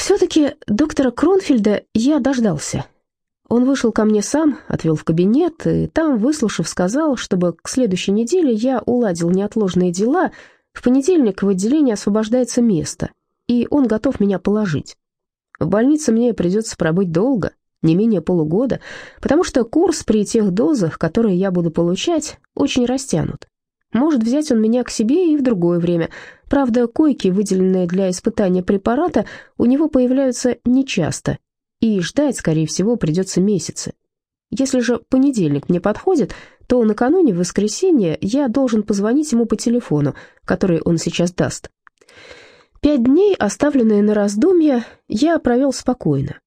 Все-таки доктора Кронфельда я дождался. Он вышел ко мне сам, отвел в кабинет, и там, выслушав, сказал, чтобы к следующей неделе я уладил неотложные дела, в понедельник в отделении освобождается место, и он готов меня положить. В больнице мне придется пробыть долго, не менее полугода, потому что курс при тех дозах, которые я буду получать, очень растянут. Может взять он меня к себе и в другое время. Правда, койки, выделенные для испытания препарата, у него появляются нечасто, и ждать, скорее всего, придется месяцы. Если же понедельник мне подходит, то накануне в воскресенье я должен позвонить ему по телефону, который он сейчас даст. Пять дней, оставленные на раздумья, я провел спокойно.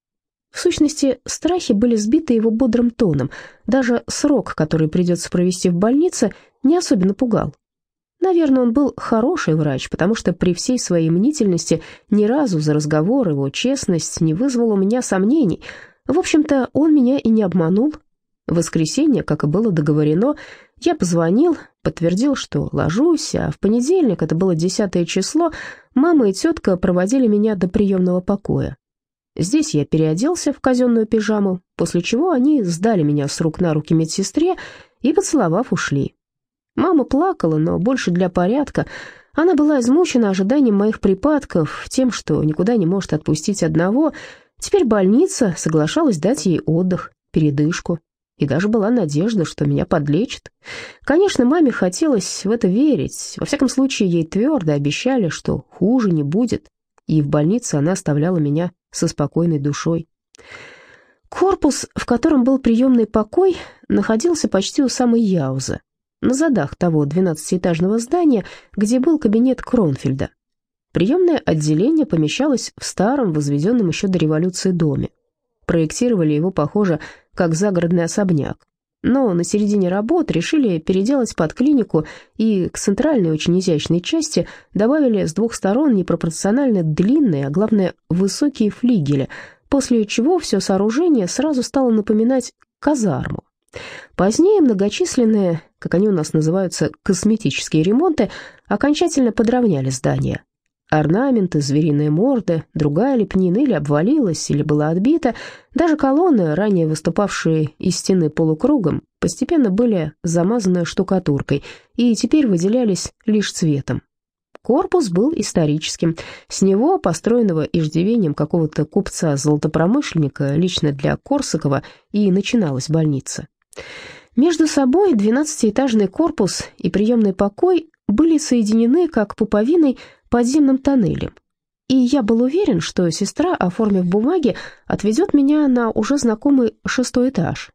В сущности, страхи были сбиты его бодрым тоном. Даже срок, который придется провести в больнице, не особенно пугал. Наверное, он был хороший врач, потому что при всей своей мнительности ни разу за разговор его честность не вызвала у меня сомнений. В общем-то, он меня и не обманул. В воскресенье, как и было договорено, я позвонил, подтвердил, что ложусь, а в понедельник, это было десятое число, мама и тетка проводили меня до приемного покоя. Здесь я переоделся в казенную пижаму, после чего они сдали меня с рук на руки медсестре и, поцеловав, ушли. Мама плакала, но больше для порядка. Она была измучена ожиданием моих припадков, тем, что никуда не может отпустить одного. Теперь больница соглашалась дать ей отдых, передышку. И даже была надежда, что меня подлечат. Конечно, маме хотелось в это верить. Во всяком случае, ей твердо обещали, что хуже не будет. И в больнице она оставляла меня со спокойной душой. Корпус, в котором был приемный покой, находился почти у самой Яузы, на задах того двенадцатиэтажного здания, где был кабинет Кронфельда. Приемное отделение помещалось в старом, возведенном еще до революции доме. Проектировали его, похоже, как загородный особняк. Но на середине работ решили переделать под клинику и к центральной очень изящной части добавили с двух сторон непропорционально длинные, а главное высокие флигели, после чего все сооружение сразу стало напоминать казарму. Позднее многочисленные, как они у нас называются, косметические ремонты окончательно подровняли здание. Орнаменты, звериные морды, другая лепнина или обвалилась, или была отбита. Даже колонны, ранее выступавшие из стены полукругом, постепенно были замазаны штукатуркой и теперь выделялись лишь цветом. Корпус был историческим. С него, построенного иждивением какого-то купца-золотопромышленника, лично для Корсакова, и начиналась больница. Между собой двенадцатиэтажный корпус и приемный покой были соединены как пуповиной подземным тоннелем. И я был уверен, что сестра, оформив бумаги, отвезет меня на уже знакомый шестой этаж.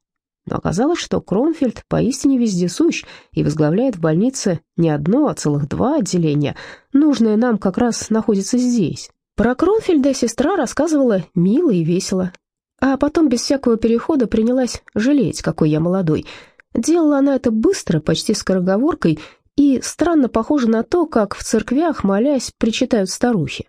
Но оказалось, что Кронфельд поистине вездесущ и возглавляет в больнице не одно, а целых два отделения. Нужное нам как раз находится здесь. Про Кронфельда сестра рассказывала мило и весело. А потом без всякого перехода принялась жалеть, какой я молодой. Делала она это быстро, почти скороговоркой, и странно похоже на то, как в церквях, молясь, причитают старухи.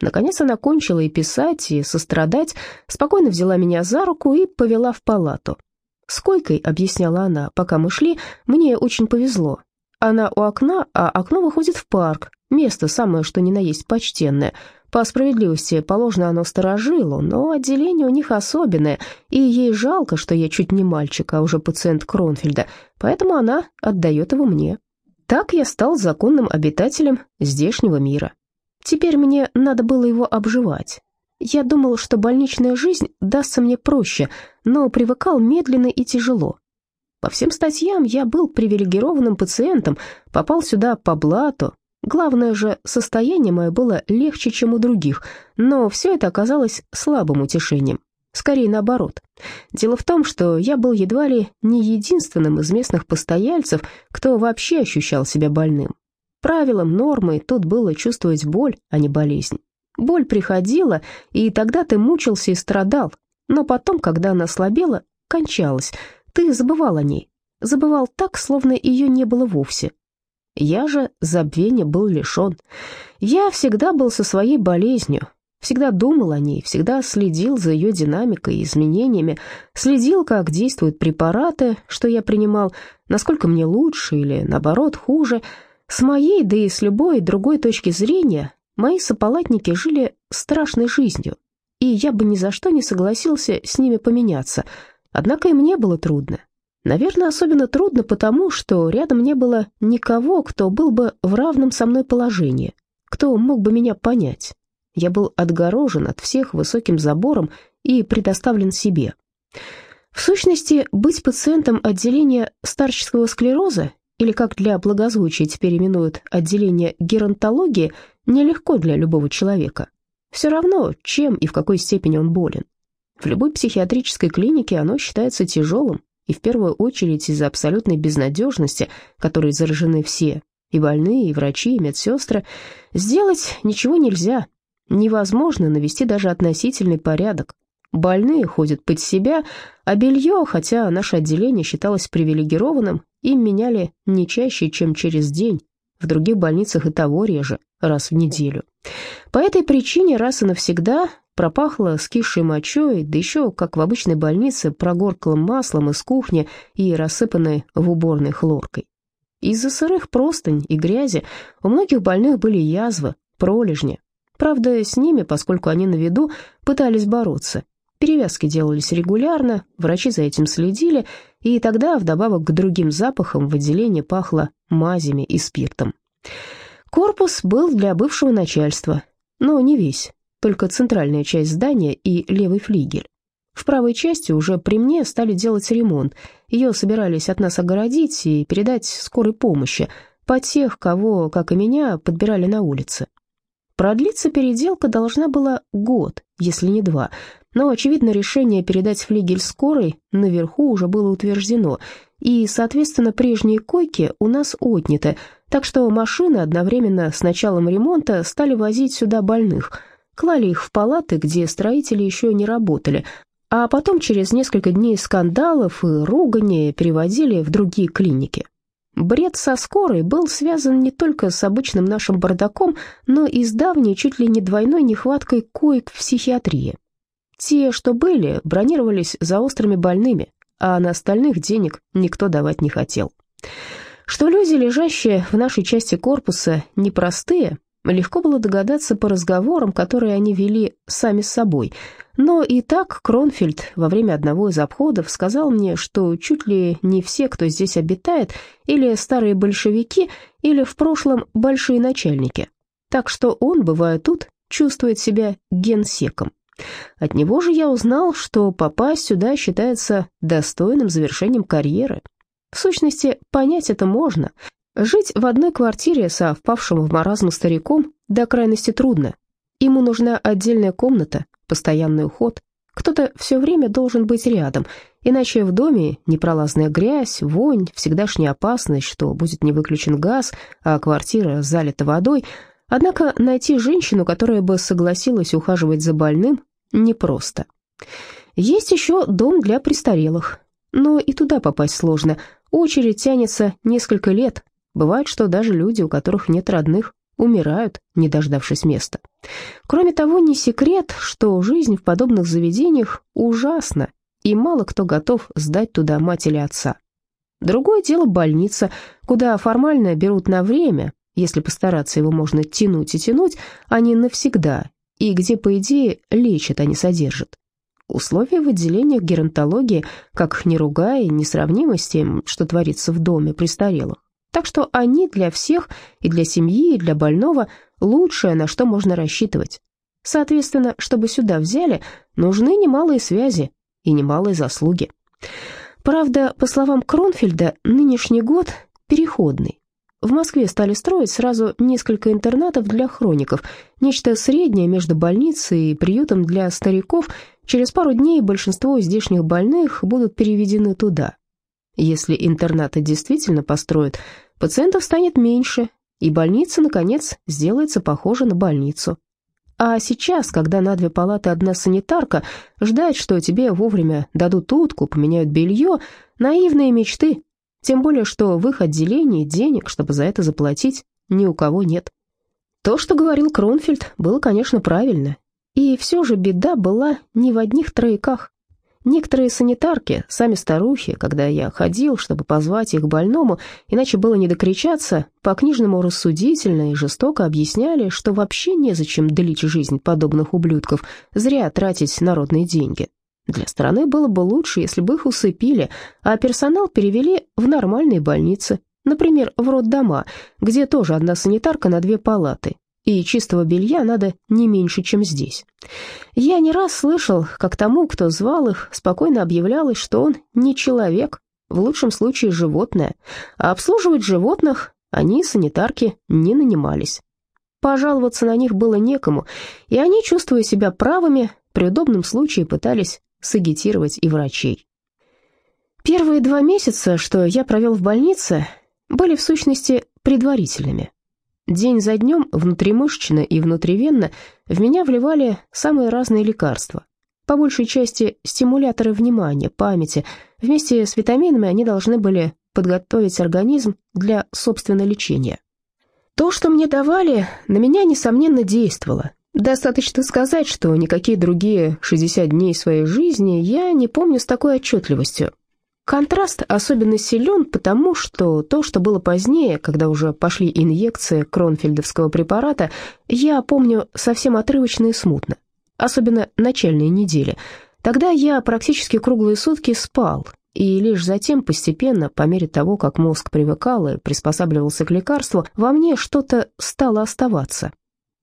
Наконец она кончила и писать, и сострадать, спокойно взяла меня за руку и повела в палату. «С койкой», — объясняла она, — «пока мы шли, мне очень повезло. Она у окна, а окно выходит в парк, место самое что ни на есть почтенное. По справедливости, положено оно сторожилу, но отделение у них особенное, и ей жалко, что я чуть не мальчик, а уже пациент Кронфельда, поэтому она отдает его мне». Так я стал законным обитателем здешнего мира. Теперь мне надо было его обживать. Я думал, что больничная жизнь дастся мне проще, но привыкал медленно и тяжело. По всем статьям я был привилегированным пациентом, попал сюда по блату. Главное же, состояние мое было легче, чем у других, но все это оказалось слабым утешением. Скорее наоборот. Дело в том, что я был едва ли не единственным из местных постояльцев, кто вообще ощущал себя больным. Правилом, нормой тут было чувствовать боль, а не болезнь. Боль приходила, и тогда ты мучился и страдал, но потом, когда она слабела, кончалась, ты забывал о ней. Забывал так, словно ее не было вовсе. Я же забвения был лишен. Я всегда был со своей болезнью, Всегда думал о ней, всегда следил за ее динамикой и изменениями, следил, как действуют препараты, что я принимал, насколько мне лучше или, наоборот, хуже. С моей, да и с любой другой точки зрения, мои сополатники жили страшной жизнью, и я бы ни за что не согласился с ними поменяться. Однако и мне было трудно. Наверное, особенно трудно потому, что рядом не было никого, кто был бы в равном со мной положении, кто мог бы меня понять. Я был отгорожен от всех высоким забором и предоставлен себе. В сущности, быть пациентом отделения старческого склероза, или как для благозвучия теперь именуют отделение геронтологии, нелегко для любого человека. Все равно, чем и в какой степени он болен. В любой психиатрической клинике оно считается тяжелым, и в первую очередь из-за абсолютной безнадежности, которой заражены все, и больные, и врачи, и медсестры, сделать ничего нельзя. Невозможно навести даже относительный порядок. Больные ходят под себя, а белье, хотя наше отделение считалось привилегированным, им меняли не чаще, чем через день. В других больницах и того реже, раз в неделю. По этой причине раз и навсегда пропахло скисшей мочой, да еще, как в обычной больнице, прогорклым маслом из кухни и рассыпанной в уборной хлоркой. Из-за сырых простынь и грязи у многих больных были язвы, пролежни. Правда, с ними, поскольку они на виду, пытались бороться. Перевязки делались регулярно, врачи за этим следили, и тогда, вдобавок к другим запахам, в отделении пахло мазями и спиртом. Корпус был для бывшего начальства, но не весь, только центральная часть здания и левый флигель. В правой части уже при мне стали делать ремонт. Ее собирались от нас огородить и передать скорой помощи, по тех, кого, как и меня, подбирали на улице. Продлиться переделка должна была год, если не два, но, очевидно, решение передать флигель скорой наверху уже было утверждено, и, соответственно, прежние койки у нас отняты, так что машины одновременно с началом ремонта стали возить сюда больных, клали их в палаты, где строители еще не работали, а потом через несколько дней скандалов и ругани переводили в другие клиники. Бред со скорой был связан не только с обычным нашим бардаком, но и с давней, чуть ли не двойной нехваткой коек в психиатрии. Те, что были, бронировались за острыми больными, а на остальных денег никто давать не хотел. Что люди, лежащие в нашей части корпуса, непростые, легко было догадаться по разговорам, которые они вели сами с собой – но и так Кронфельд во время одного из обходов сказал мне, что чуть ли не все, кто здесь обитает, или старые большевики, или в прошлом большие начальники. Так что он, бывая тут, чувствует себя генсеком. От него же я узнал, что попасть сюда считается достойным завершением карьеры. В сущности, понять это можно. Жить в одной квартире со впавшим в маразм стариком до крайности трудно. Ему нужна отдельная комната, постоянный уход. Кто-то все время должен быть рядом, иначе в доме непролазная грязь, вонь, всегдашняя опасность, что будет не выключен газ, а квартира залита водой. Однако найти женщину, которая бы согласилась ухаживать за больным, непросто. Есть еще дом для престарелых, но и туда попасть сложно. Очередь тянется несколько лет. Бывает, что даже люди, у которых нет родных, умирают, не дождавшись места. Кроме того, не секрет, что жизнь в подобных заведениях ужасна, и мало кто готов сдать туда мать или отца. Другое дело больница, куда формально берут на время, если постараться его можно тянуть и тянуть, а не навсегда, и где, по идее, лечат, а не содержат. Условия в отделениях геронтологии, как их не ругая, несравнимы с тем, что творится в доме престарелых. Так что они для всех, и для семьи, и для больного, лучшее, на что можно рассчитывать. Соответственно, чтобы сюда взяли, нужны немалые связи и немалые заслуги. Правда, по словам Кронфельда, нынешний год переходный. В Москве стали строить сразу несколько интернатов для хроников, нечто среднее между больницей и приютом для стариков. Через пару дней большинство здешних больных будут переведены туда. Если интернаты действительно построят, пациентов станет меньше, и больница, наконец, сделается похожа на больницу. А сейчас, когда на две палаты одна санитарка, ждать, что тебе вовремя дадут утку, поменяют белье, наивные мечты. Тем более, что в их отделении денег, чтобы за это заплатить, ни у кого нет. То, что говорил Кронфельд, было, конечно, правильно. И все же беда была не в одних трояках. Некоторые санитарки, сами старухи, когда я ходил, чтобы позвать их больному, иначе было не докричаться, по-книжному рассудительно и жестоко объясняли, что вообще незачем длить жизнь подобных ублюдков, зря тратить народные деньги. Для страны было бы лучше, если бы их усыпили, а персонал перевели в нормальные больницы, например, в роддома, где тоже одна санитарка на две палаты, и чистого белья надо не меньше, чем здесь. Я не раз слышал, как тому, кто звал их, спокойно объявлялось, что он не человек, в лучшем случае животное, а обслуживать животных они, санитарки, не нанимались. Пожаловаться на них было некому, и они, чувствуя себя правыми, при удобном случае пытались сагитировать и врачей. Первые два месяца, что я провел в больнице, были в сущности предварительными. День за днем внутримышечно и внутривенно в меня вливали самые разные лекарства. По большей части стимуляторы внимания, памяти. Вместе с витаминами они должны были подготовить организм для собственного лечения. То, что мне давали, на меня, несомненно, действовало. Достаточно сказать, что никакие другие 60 дней своей жизни я не помню с такой отчетливостью, Контраст особенно силен, потому что то, что было позднее, когда уже пошли инъекции кронфельдовского препарата, я помню совсем отрывочно и смутно, особенно начальные недели. Тогда я практически круглые сутки спал, и лишь затем постепенно, по мере того, как мозг привыкал и приспосабливался к лекарству, во мне что-то стало оставаться.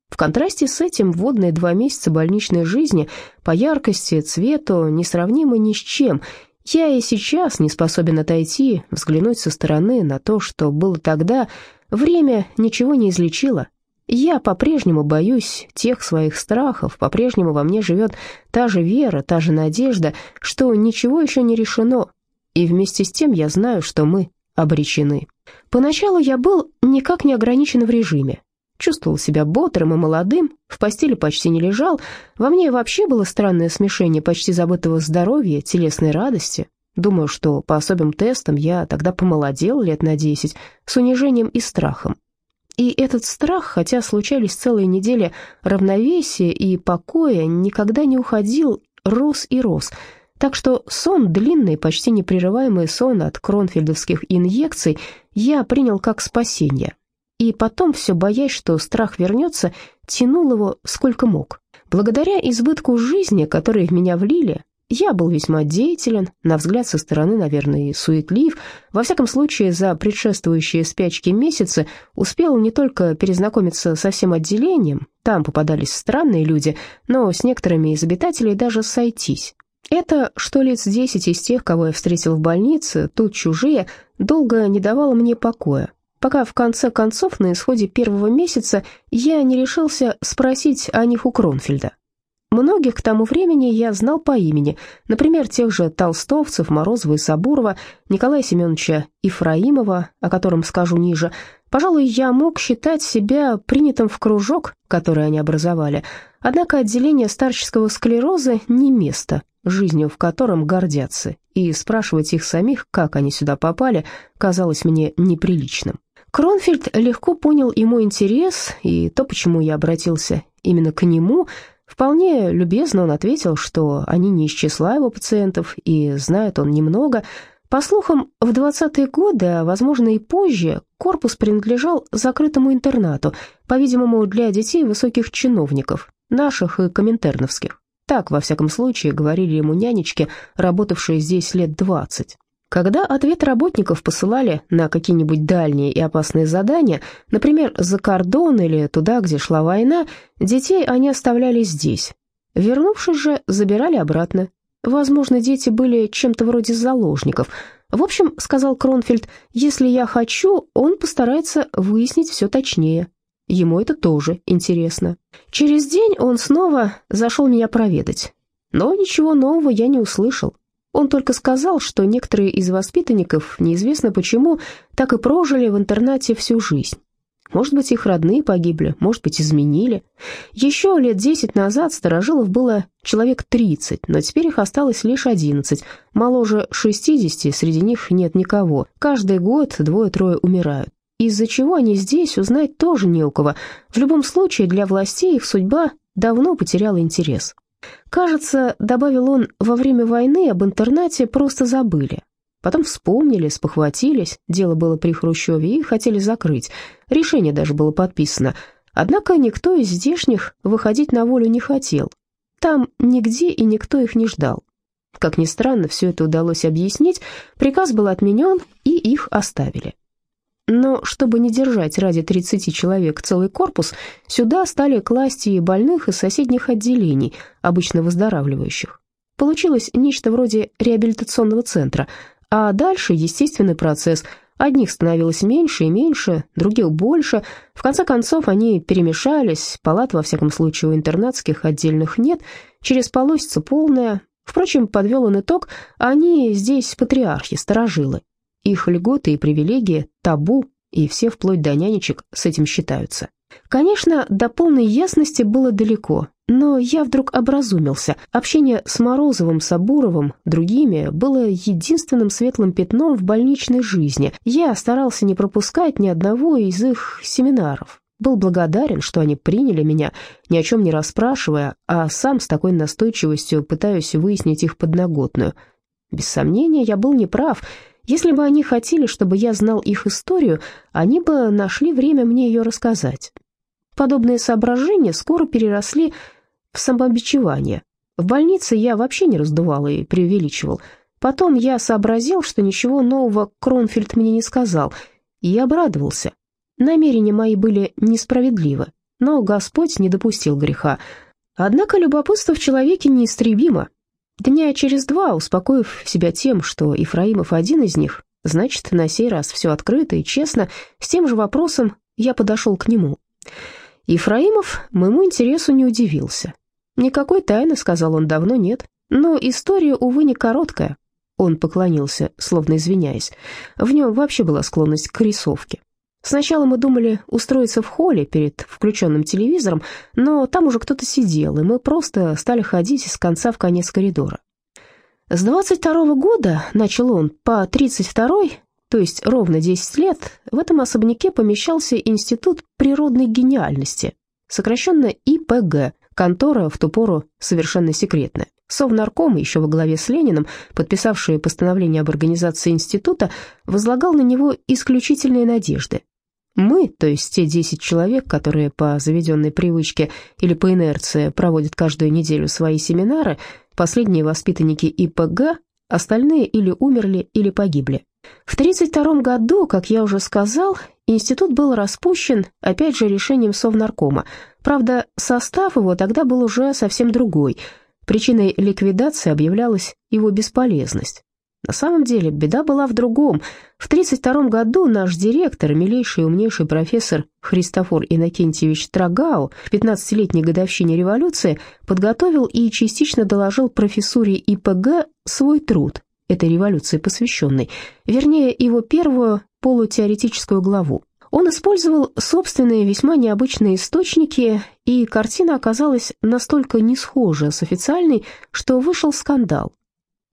В контрасте с этим вводные два месяца больничной жизни по яркости, цвету несравнимы ни с чем – я и сейчас не способен отойти, взглянуть со стороны на то, что было тогда. Время ничего не излечило. Я по-прежнему боюсь тех своих страхов, по-прежнему во мне живет та же вера, та же надежда, что ничего еще не решено. И вместе с тем я знаю, что мы обречены. Поначалу я был никак не ограничен в режиме. Чувствовал себя бодрым и молодым, в постели почти не лежал. Во мне вообще было странное смешение почти забытого здоровья, телесной радости. Думаю, что по особым тестам я тогда помолодел лет на десять, с унижением и страхом. И этот страх, хотя случались целые недели равновесия и покоя, никогда не уходил, рос и рос. Так что сон, длинный, почти непрерываемый сон от кронфельдовских инъекций, я принял как спасение и потом, все боясь, что страх вернется, тянул его сколько мог. Благодаря избытку жизни, который в меня влили, я был весьма деятелен, на взгляд со стороны, наверное, и суетлив. Во всяком случае, за предшествующие спячки месяцы успел не только перезнакомиться со всем отделением, там попадались странные люди, но с некоторыми из обитателей даже сойтись. Это, что лиц десять из тех, кого я встретил в больнице, тут чужие, долго не давало мне покоя пока в конце концов на исходе первого месяца я не решился спросить о них у Кронфельда. Многих к тому времени я знал по имени, например, тех же толстовцев, Морозова и Сабурова, Николая Семеновича Ифраимова, о котором скажу ниже. Пожалуй, я мог считать себя принятым в кружок, который они образовали, однако отделение старческого склероза не место, жизнью в котором гордятся, и спрашивать их самих, как они сюда попали, казалось мне неприличным. Кронфельд легко понял ему интерес, и то, почему я обратился именно к нему, вполне любезно он ответил, что они не из числа его пациентов, и знает он немного. По слухам, в 20-е годы, а возможно и позже, корпус принадлежал закрытому интернату, по-видимому, для детей высоких чиновников, наших и коминтерновских. Так, во всяком случае, говорили ему нянечки, работавшие здесь лет двадцать. Когда ответ работников посылали на какие-нибудь дальние и опасные задания, например, за кордон или туда, где шла война, детей они оставляли здесь. Вернувшись же, забирали обратно. Возможно, дети были чем-то вроде заложников. В общем, сказал Кронфельд, если я хочу, он постарается выяснить все точнее. Ему это тоже интересно. Через день он снова зашел меня проведать. Но ничего нового я не услышал. Он только сказал, что некоторые из воспитанников, неизвестно почему, так и прожили в интернате всю жизнь. Может быть, их родные погибли, может быть, изменили. Еще лет десять назад старожилов было человек тридцать, но теперь их осталось лишь одиннадцать. Моложе шестидесяти среди них нет никого. Каждый год двое-трое умирают. Из-за чего они здесь, узнать тоже не у кого. В любом случае, для властей их судьба давно потеряла интерес. Кажется, добавил он, во время войны об интернате просто забыли. Потом вспомнили, спохватились, дело было при Хрущеве и хотели закрыть. Решение даже было подписано. Однако никто из здешних выходить на волю не хотел. Там нигде и никто их не ждал. Как ни странно, все это удалось объяснить, приказ был отменен, и их оставили. Но чтобы не держать ради 30 человек целый корпус, сюда стали класть и больных из соседних отделений, обычно выздоравливающих. Получилось нечто вроде реабилитационного центра, а дальше естественный процесс. Одних становилось меньше и меньше, других больше. В конце концов они перемешались, палат, во всяком случае, у интернатских отдельных нет, через полосица полная. Впрочем, подвел он итог, они здесь патриархи, сторожилы. Их льготы и привилегии – табу, и все, вплоть до нянечек, с этим считаются. Конечно, до полной ясности было далеко, но я вдруг образумился. Общение с Морозовым, Сабуровым, другими было единственным светлым пятном в больничной жизни. Я старался не пропускать ни одного из их семинаров. Был благодарен, что они приняли меня, ни о чем не расспрашивая, а сам с такой настойчивостью пытаюсь выяснить их подноготную. Без сомнения, я был неправ. Если бы они хотели, чтобы я знал их историю, они бы нашли время мне ее рассказать. Подобные соображения скоро переросли в самобичевание. В больнице я вообще не раздувал и преувеличивал. Потом я сообразил, что ничего нового Кронфельд мне не сказал, и обрадовался. Намерения мои были несправедливы, но Господь не допустил греха. Однако любопытство в человеке неистребимо. Дня через два, успокоив себя тем, что Ифраимов один из них, значит, на сей раз все открыто и честно, с тем же вопросом я подошел к нему. Ифраимов моему интересу не удивился. «Никакой тайны», — сказал он, — «давно нет. Но история, увы, не короткая». Он поклонился, словно извиняясь. В нем вообще была склонность к рисовке. Сначала мы думали устроиться в холле перед включенным телевизором, но там уже кто-то сидел, и мы просто стали ходить из конца в конец коридора. С 22 года, начал он, по 32 то есть ровно 10 лет, в этом особняке помещался Институт природной гениальности, сокращенно ИПГ, контора в ту пору совершенно секретная. Совнарком, еще во главе с Лениным, подписавший постановление об организации института, возлагал на него исключительные надежды. Мы, то есть те 10 человек, которые по заведенной привычке или по инерции проводят каждую неделю свои семинары, последние воспитанники ИПГ, остальные или умерли, или погибли. В 1932 году, как я уже сказал, институт был распущен, опять же, решением Совнаркома. Правда, состав его тогда был уже совсем другой. Причиной ликвидации объявлялась его бесполезность. На самом деле беда была в другом. В 1932 году наш директор, милейший и умнейший профессор Христофор Иннокентьевич Трагау в 15-летней годовщине революции подготовил и частично доложил профессуре ИПГ свой труд, этой революции посвященный, вернее, его первую полутеоретическую главу. Он использовал собственные весьма необычные источники, и картина оказалась настолько не схожа с официальной, что вышел скандал.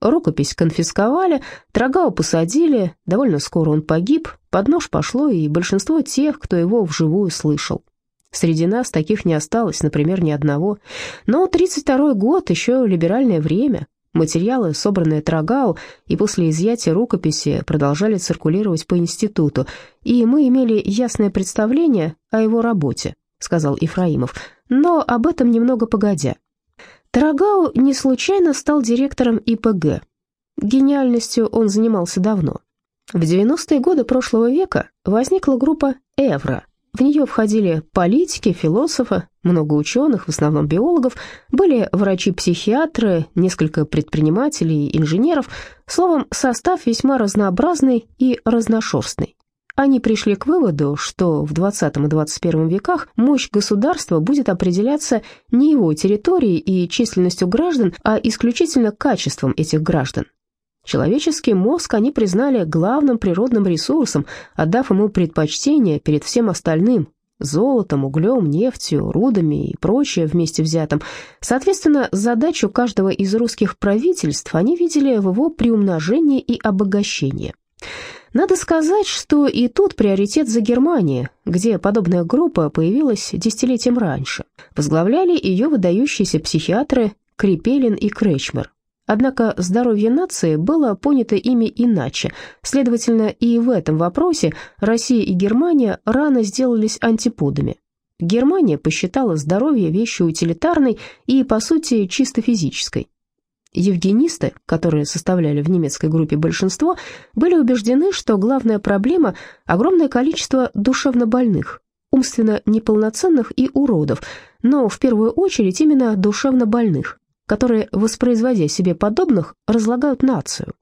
Рукопись конфисковали, Трагау посадили, довольно скоро он погиб, под нож пошло и большинство тех, кто его вживую слышал. Среди нас таких не осталось, например, ни одного. Но 32 год, еще либеральное время, материалы, собранные Трагау, и после изъятия рукописи продолжали циркулировать по институту, и мы имели ясное представление о его работе, сказал Ифраимов, но об этом немного погодя. Тарагау не случайно стал директором ИПГ. Гениальностью он занимался давно. В 90-е годы прошлого века возникла группа «Эвро». В нее входили политики, философы, много ученых, в основном биологов, были врачи-психиатры, несколько предпринимателей, инженеров. Словом, состав весьма разнообразный и разношерстный. Они пришли к выводу, что в 20 и 21 веках мощь государства будет определяться не его территорией и численностью граждан, а исключительно качеством этих граждан. Человеческий мозг они признали главным природным ресурсом, отдав ему предпочтение перед всем остальным – золотом, углем, нефтью, рудами и прочее вместе взятым. Соответственно, задачу каждого из русских правительств они видели в его приумножении и обогащении. Надо сказать, что и тут приоритет за Германией, где подобная группа появилась десятилетием раньше. Возглавляли ее выдающиеся психиатры Крепелин и Кречмер. Однако здоровье нации было понято ими иначе. Следовательно, и в этом вопросе Россия и Германия рано сделались антиподами. Германия посчитала здоровье вещью утилитарной и, по сути, чисто физической. Евгенисты, которые составляли в немецкой группе большинство, были убеждены, что главная проблема – огромное количество душевнобольных, умственно неполноценных и уродов, но в первую очередь именно душевнобольных, которые, воспроизводя себе подобных, разлагают нацию.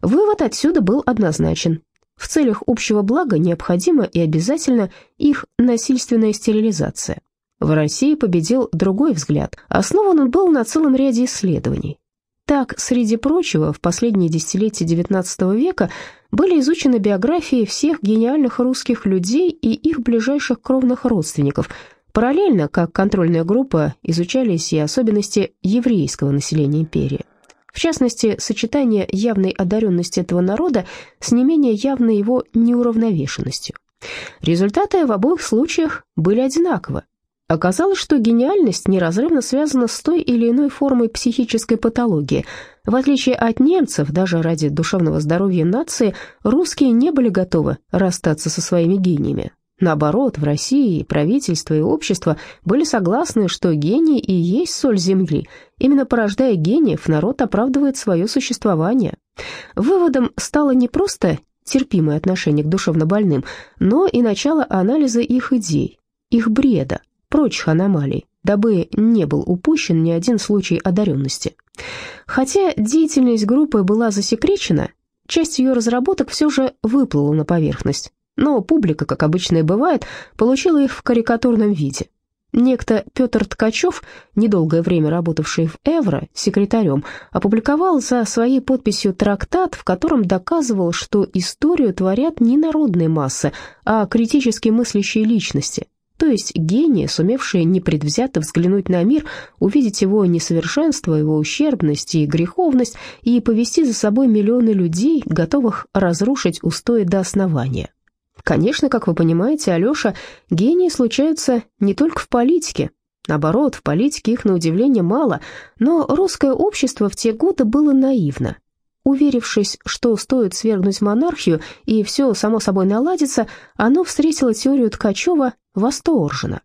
Вывод отсюда был однозначен. В целях общего блага необходима и обязательно их насильственная стерилизация. В России победил другой взгляд. Основан он был на целом ряде исследований. Так, среди прочего, в последние десятилетия XIX века были изучены биографии всех гениальных русских людей и их ближайших кровных родственников. Параллельно, как контрольная группа, изучались и особенности еврейского населения империи. В частности, сочетание явной одаренности этого народа с не менее явной его неуравновешенностью. Результаты в обоих случаях были одинаковы. Оказалось, что гениальность неразрывно связана с той или иной формой психической патологии. В отличие от немцев, даже ради душевного здоровья нации, русские не были готовы расстаться со своими гениями. Наоборот, в России правительство, и общество были согласны, что гений и есть соль земли. Именно порождая гениев, народ оправдывает свое существование. Выводом стало не просто терпимое отношение к душевнобольным, но и начало анализа их идей, их бреда, прочих аномалий, дабы не был упущен ни один случай одаренности. Хотя деятельность группы была засекречена, часть ее разработок все же выплыла на поверхность, но публика, как обычно и бывает, получила их в карикатурном виде. Некто Петр Ткачев, недолгое время работавший в Эвро секретарем, опубликовал за своей подписью трактат, в котором доказывал, что историю творят не народные массы, а критически мыслящие личности, то есть гении, сумевшие непредвзято взглянуть на мир, увидеть его несовершенство, его ущербность и греховность и повести за собой миллионы людей, готовых разрушить устои до основания. Конечно, как вы понимаете, Алеша, гении случаются не только в политике. Наоборот, в политике их, на удивление, мало, но русское общество в те годы было наивно. Уверившись, что стоит свергнуть монархию и все само собой наладится, оно встретило теорию Ткачева восторженно.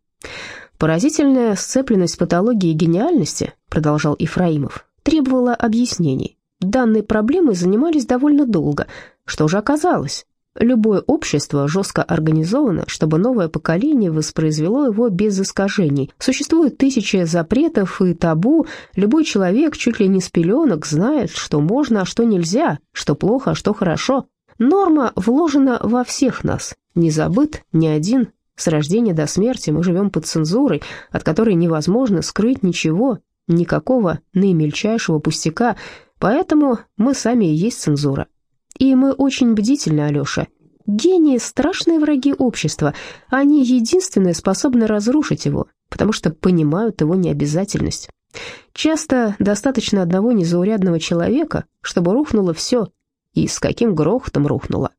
«Поразительная сцепленность патологии и гениальности», продолжал Ифраимов, требовала объяснений. Данной проблемой занимались довольно долго. Что же оказалось? Любое общество жестко организовано, чтобы новое поколение воспроизвело его без искажений. Существуют тысячи запретов и табу. Любой человек, чуть ли не с пеленок, знает, что можно, а что нельзя, что плохо, а что хорошо. Норма вложена во всех нас. Не забыт ни один. С рождения до смерти мы живем под цензурой, от которой невозможно скрыть ничего, никакого наимельчайшего пустяка, поэтому мы сами и есть цензура. И мы очень бдительны, Алеша. Гении – страшные враги общества. Они единственные способны разрушить его, потому что понимают его необязательность. Часто достаточно одного незаурядного человека, чтобы рухнуло все, и с каким грохотом рухнуло.